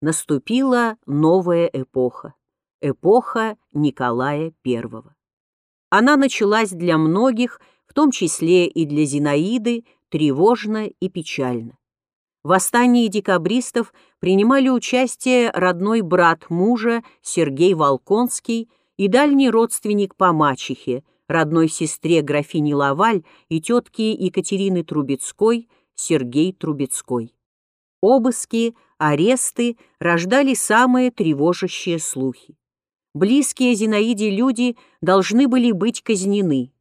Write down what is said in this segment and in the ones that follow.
наступила новая эпоха, эпоха Николая I. Она началась для многих, в том числе и для Зинаиды, тревожно и печально. В восстании декабристов принимали участие родной брат мужа Сергей Волконский и дальний родственник по мачехе, родной сестре графини Лаваль и тетке Екатерины Трубецкой Сергей Трубецкой. Обыски, аресты рождали самые тревожащие слухи. Близкие Зинаиде люди должны были быть казнены.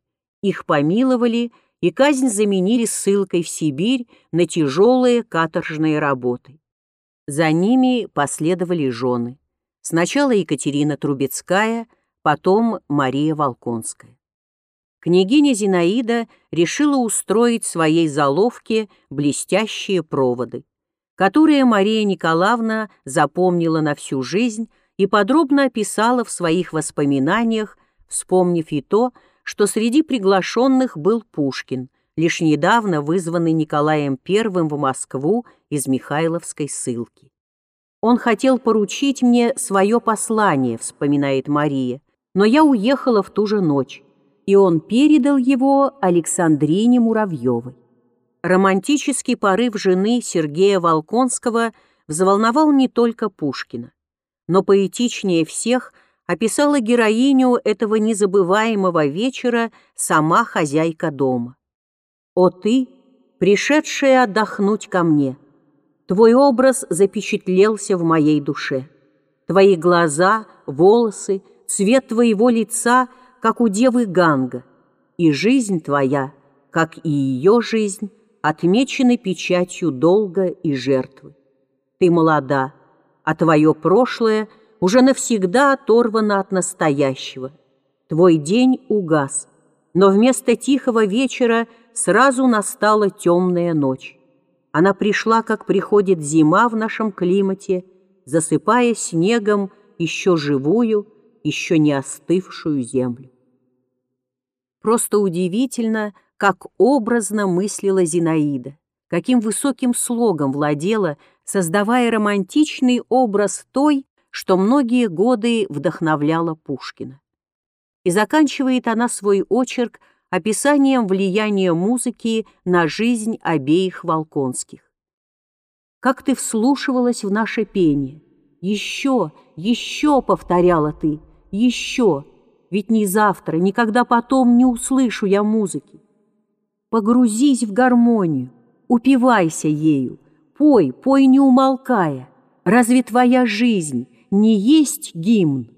Их помиловали, и казнь заменили ссылкой в Сибирь на тяжелые каторжные работы. За ними последовали жены. Сначала Екатерина Трубецкая, потом Мария Волконская. Княгиня Зинаида решила устроить своей заловке блестящие проводы которые Мария Николаевна запомнила на всю жизнь и подробно описала в своих воспоминаниях, вспомнив и то, что среди приглашенных был Пушкин, лишь недавно вызванный Николаем I в Москву из Михайловской ссылки. «Он хотел поручить мне свое послание», — вспоминает Мария, «но я уехала в ту же ночь, и он передал его Александрине Муравьевой. Романтический порыв жены Сергея Волконского взволновал не только Пушкина, но поэтичнее всех описала героиню этого незабываемого вечера сама хозяйка дома. «О ты, пришедшая отдохнуть ко мне, твой образ запечатлелся в моей душе. Твои глаза, волосы, цвет твоего лица, как у девы Ганга, и жизнь твоя, как и ее жизнь, отмечены печатью долга и жертвы. Ты молода, а твое прошлое уже навсегда оторвано от настоящего. Твой день угас, но вместо тихого вечера сразу настала темная ночь. Она пришла, как приходит зима в нашем климате, засыпая снегом еще живую, еще не остывшую землю. Просто удивительно, как образно мыслила Зинаида, каким высоким слогом владела, создавая романтичный образ той, что многие годы вдохновляла Пушкина. И заканчивает она свой очерк описанием влияния музыки на жизнь обеих Волконских. «Как ты вслушивалась в наше пение! Еще, еще!» — повторяла ты, «еще!» Ведь ни завтра, никогда потом не услышу я музыки. Погрузись в гармонию, упивайся ею, пой, пой не умолкая. Разве твоя жизнь не есть гимн?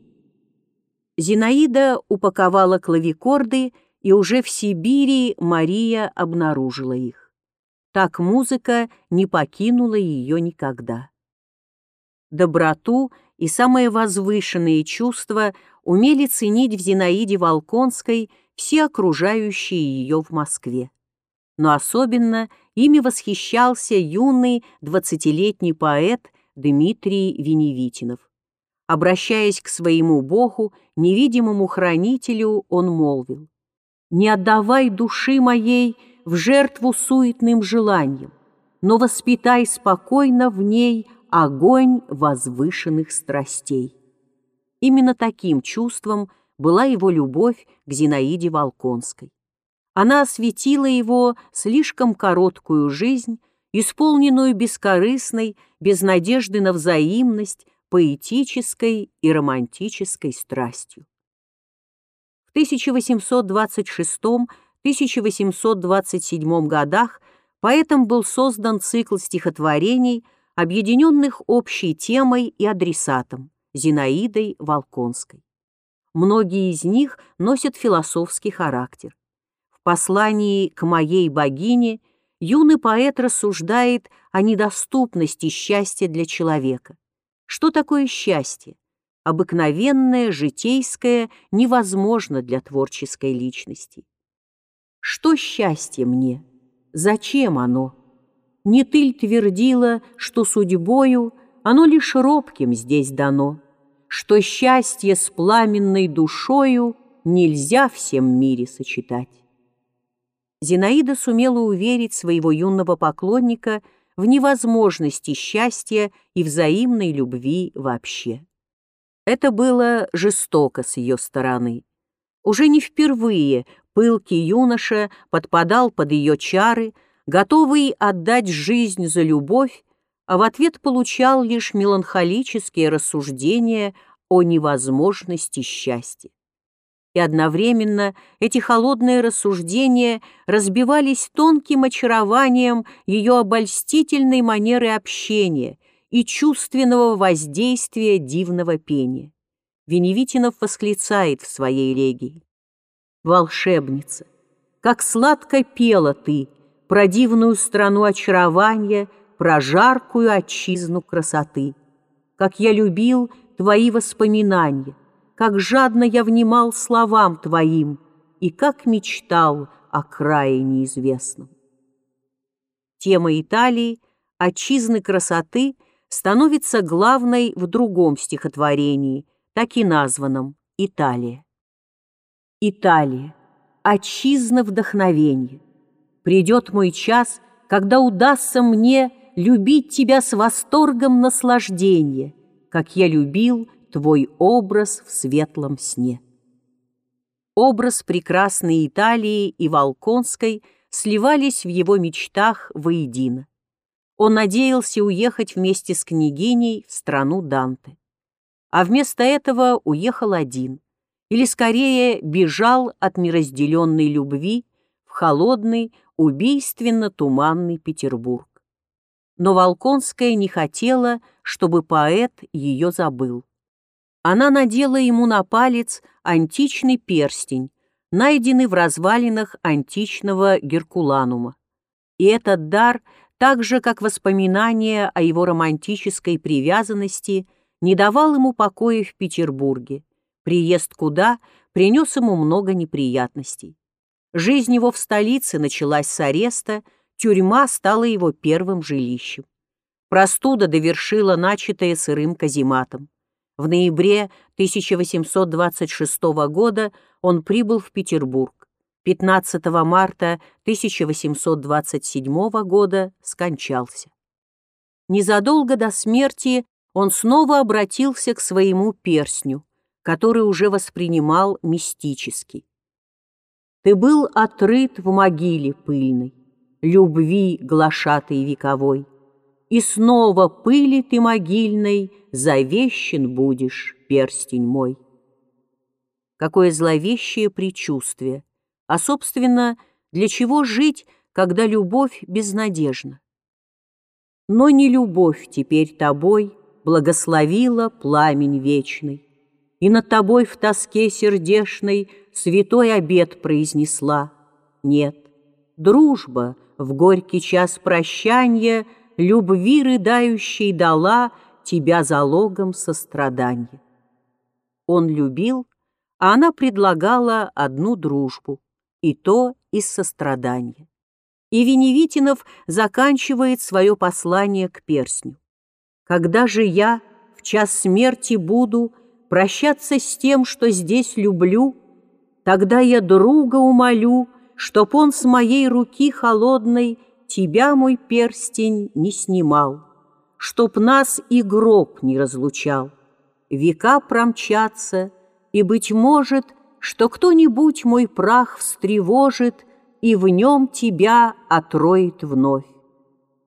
Зинаида упаковала клавикорды, и уже в Сибири Мария обнаружила их. Так музыка не покинула ее никогда. Доброту и самые возвышенные чувства умели ценить в Зинаиде Волконской все окружающие ее в Москве но особенно ими восхищался юный двадцатилетний поэт Дмитрий Веневитинов. Обращаясь к своему Богу, невидимому хранителю, он молвил, «Не отдавай души моей в жертву суетным желаниям, но воспитай спокойно в ней огонь возвышенных страстей». Именно таким чувством была его любовь к Зинаиде Волконской. Она осветила его слишком короткую жизнь, исполненную бескорыстной, без надежды на взаимность, поэтической и романтической страстью. В 1826-1827 годах поэтом был создан цикл стихотворений, объединенных общей темой и адресатом – Зинаидой Волконской. Многие из них носят философский характер послании к моей богине юный поэт рассуждает о недоступности счастья для человека. Что такое счастье? Обыкновенное, житейское, невозможно для творческой личности. Что счастье мне? Зачем оно? Не ты твердила, что судьбою оно лишь робким здесь дано, что счастье с пламенной душою нельзя всем мире сочетать. Зинаида сумела уверить своего юного поклонника в невозможности счастья и взаимной любви вообще. Это было жестоко с ее стороны. Уже не впервые пылкий юноша подпадал под ее чары, готовый отдать жизнь за любовь, а в ответ получал лишь меланхолические рассуждения о невозможности счастья. И одновременно эти холодные рассуждения разбивались тонким очарованием ее обольстительной манеры общения и чувственного воздействия дивного пения. Веневитинов восклицает в своей элегии. «Волшебница, как сладко пела ты про дивную страну очарования, про жаркую отчизну красоты, как я любил твои воспоминания, как жадно я внимал словам твоим и как мечтал о крае неизвестном». Тема Италии, отчизны красоты становится главной в другом стихотворении – так и названном Италия. Италия, отчизна вдохновенье. Придет мой час, когда удастся мне любить тебя с восторгом наслаждения, как я любил твой образ в светлом сне. Образ прекрасной Италии и Волконской сливались в его мечтах воедино. Он надеялся уехать вместе с княгиней в страну Данте а вместо этого уехал один, или скорее бежал от неразделенной любви в холодный, убийственно-туманный Петербург. Но Волконская не хотела, чтобы поэт ее забыл. Она надела ему на палец античный перстень, найденный в развалинах античного Геркуланума. И этот дар, так же как воспоминания о его романтической привязанности – не давал ему покоя в Петербурге, приезд куда принес ему много неприятностей. Жизнь его в столице началась с ареста, тюрьма стала его первым жилищем. Простуда довершила начатое сырым казематом. В ноябре 1826 года он прибыл в Петербург. 15 марта 1827 года скончался. Незадолго до смерти он снова обратился к своему перстню, который уже воспринимал мистически. Ты был отрыт в могиле пыльной, любви глашатой вековой, и снова пыли ты могильной завещен будешь, перстень мой. Какое зловещее предчувствие! А, собственно, для чего жить, когда любовь безнадежна? Но не любовь теперь тобой — благословила пламень вечный, И над тобой в тоске сердешной святой обет произнесла. Нет, дружба в горький час прощания Любви рыдающей дала тебя залогом сострадания. Он любил, а она предлагала одну дружбу, и то из сострадания. И Веневитинов заканчивает свое послание к перстню. Когда же я в час смерти буду прощаться с тем, что здесь люблю, тогда я друга умолю, чтоб он с моей руки холодной тебя, мой перстень, не снимал, чтоб нас и гроб не разлучал. Века промчатся, и, быть может, что кто-нибудь мой прах встревожит и в нем тебя отроет вновь.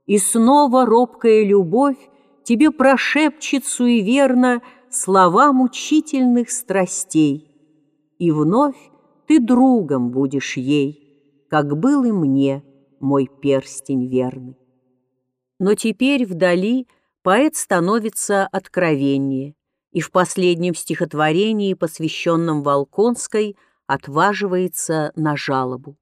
И снова робкая любовь тебе прошепчет суеверно слова мучительных страстей, и вновь ты другом будешь ей, как был и мне мой перстень верный. Но теперь вдали поэт становится откровеннее, и в последнем стихотворении, посвященном Волконской, отваживается на жалобу.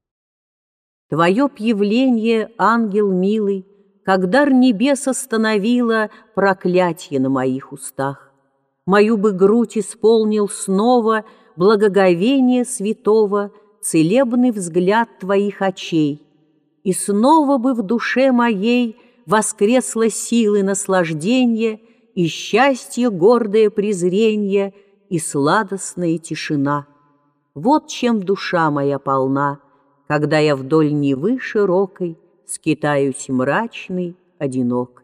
Твое пьявление, ангел милый, как дар небес остановила проклятие на моих устах. Мою бы грудь исполнил снова благоговение святого, целебный взгляд твоих очей, и снова бы в душе моей воскресла силы наслаждения и счастье гордое презрение и сладостная тишина. Вот чем душа моя полна, когда я вдоль Невы широкой скитаюсь мрачный, одинок.